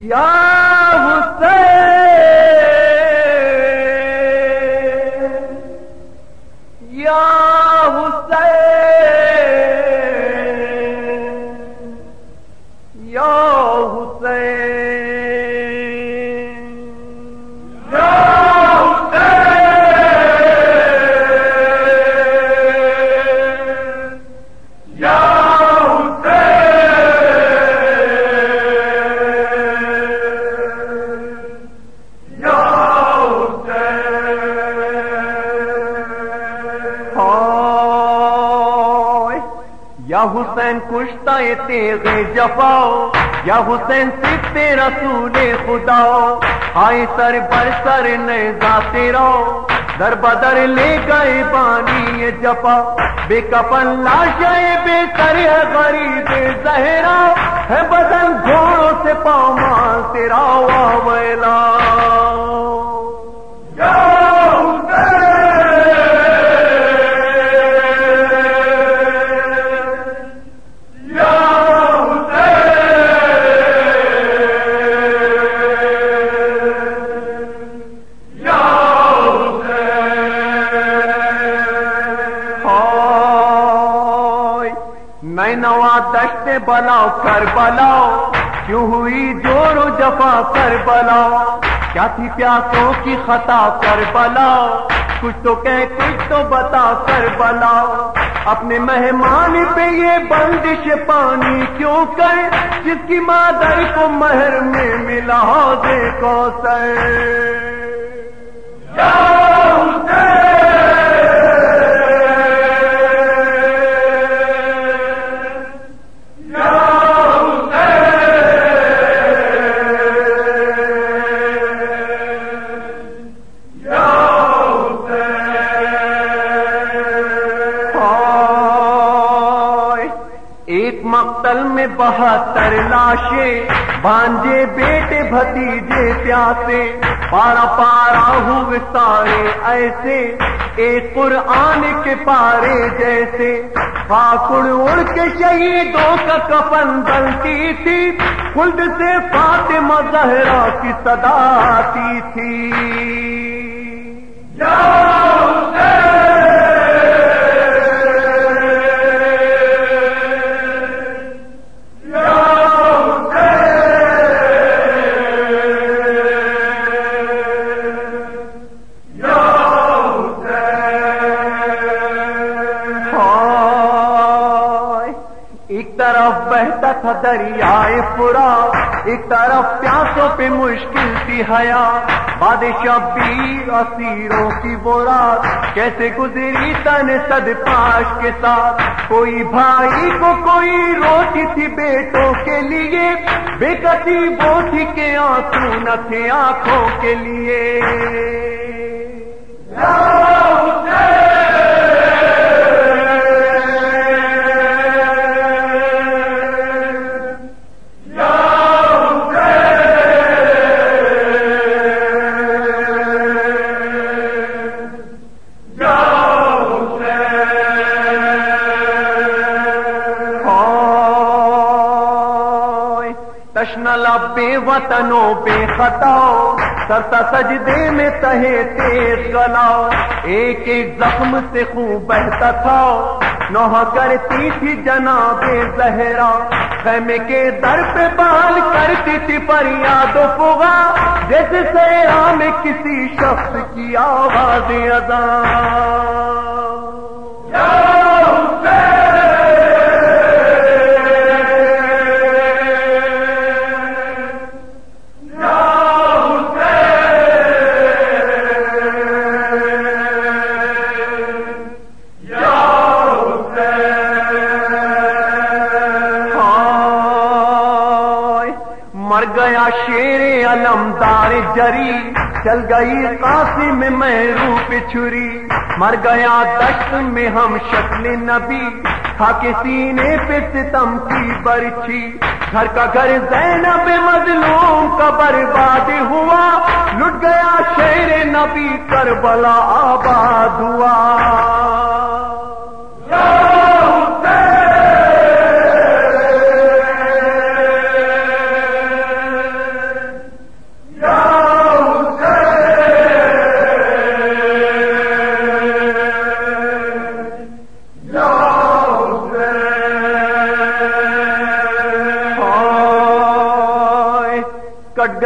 یا حسین کشتا تیغ جفاؤ یا حسین سکھتے رسول خدا آئے سر بر سر نیزا تیرا در بدر لے گئے بانی جفا بے کپن لاشائے بے سر ہے غریب زہرا ہے بدن گھوڑوں سے پامال تیرا واویلا دشت بلاؤ، کر بلاؤ۔ کیوں ہوئی جوڑ و جفا، کر بلاؤ۔ کیا تھی پیاسوں کی خطا، کر بلاؤ۔ کچھ تو کہ کچھ تو بتا، کر بلاؤ۔ اپنے مہمان پہ یہ بندش پانی کیوں کر؟ جس کی مادر کو مہر میں ملا دیکھو سر ایک مقتل میں بہتر لاشیں بانجے بیٹے بھتیجے پیاسے، پارا پارا ہوئے سارے ایسے، ایک قرآن کے پارے جیسے۔ پاکڑ اڑ کے شہیدوں کا کفن بنتی تھی، خلد سے فاطمہ زہرا کی صدا آتی تھی۔ طرف بہتا تھا دریائے پورا، ایک طرف پیاسوں پہ مشکل تھی حیا۔ بادشاہ بھی اسیروں کی بورات کیسے گزری تن سد پاش کے ساتھ؟ کوئی بھائی کو کوئی روتی تھی بیٹوں کے لیے، بے کتی وہ تھی کہ آنسو نہ تھے آنکھوں کے لیے۔ تشن بے وطنوں بے خطاؤ سرتا سجدے میں تہے تیز گلاؤ ایک ایک زخم سے خون بہتا تھا نوح کرتی تھی جناب زہرا۔ خیمے کے در پہ بال کرتی تھی فریاد و فغا۔ جیسے سیرا میں کسی شخص کی آواز اذان۔ شیر علمدار جری، چل گئی قاسم میں محرو چھری مر گیا دشت میں ہم شکل نبی تھا کے سینے پہ ستم کی برچھی۔ گھر کا گھر زینب مظلوم کا برباد ہوا۔ لٹ گیا شیر نبی کربلا آباد ہوا۔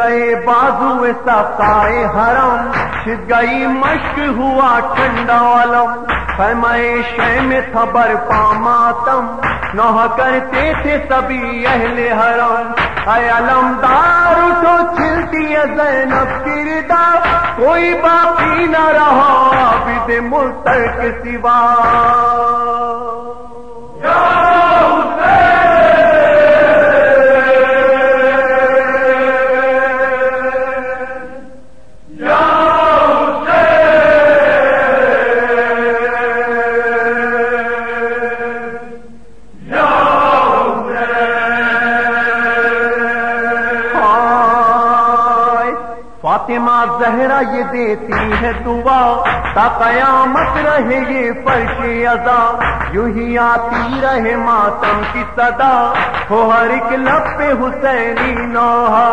گئے بازو سائے حرم چھت گئی مشق ہوا ٹھنڈا علم۔ خیمائے شہ میں تھا برپا ماتم نوح کرتے تھے سبھی اہل حرم۔ اے علمدار، اٹھو چھلتی ہے زینب کردا کوئی باقی نہ رہا، عابد ملتر کے سوا۔ فاطمہ زہرا یہ دیتی ہے دعا، تا قیامت رہے یہ فرش ازا یوں ہی آتی رہے ماتم کی صدا۔ ہو ہر ایک لب پہ حسینی نوحا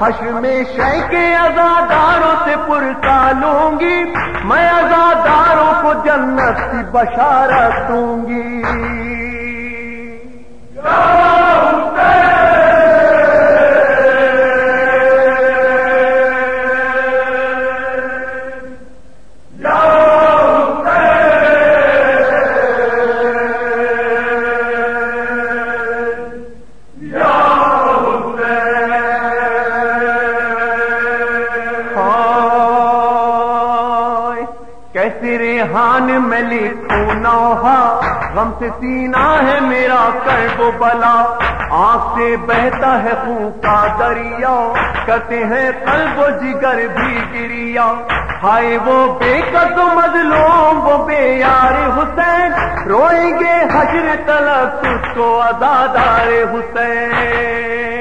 حشر میں شہ کے ازاداروں سے پرتا لوں گی میں ازاداروں کو جنت کی بشارت دوں گی۔ کیسے میں لکھوں نوحا غم سے سینا ہے میرا کرب و بلا۔ آنکھ سے بہتا ہے خون کا دریا۔ کرتے ہیں قلب و جگر بھی گریا۔ ہائے وہ بے قد مظلوم، وہ بے یار حسین۔ روئیں گے حجر تلک اس کو ازادار حسین۔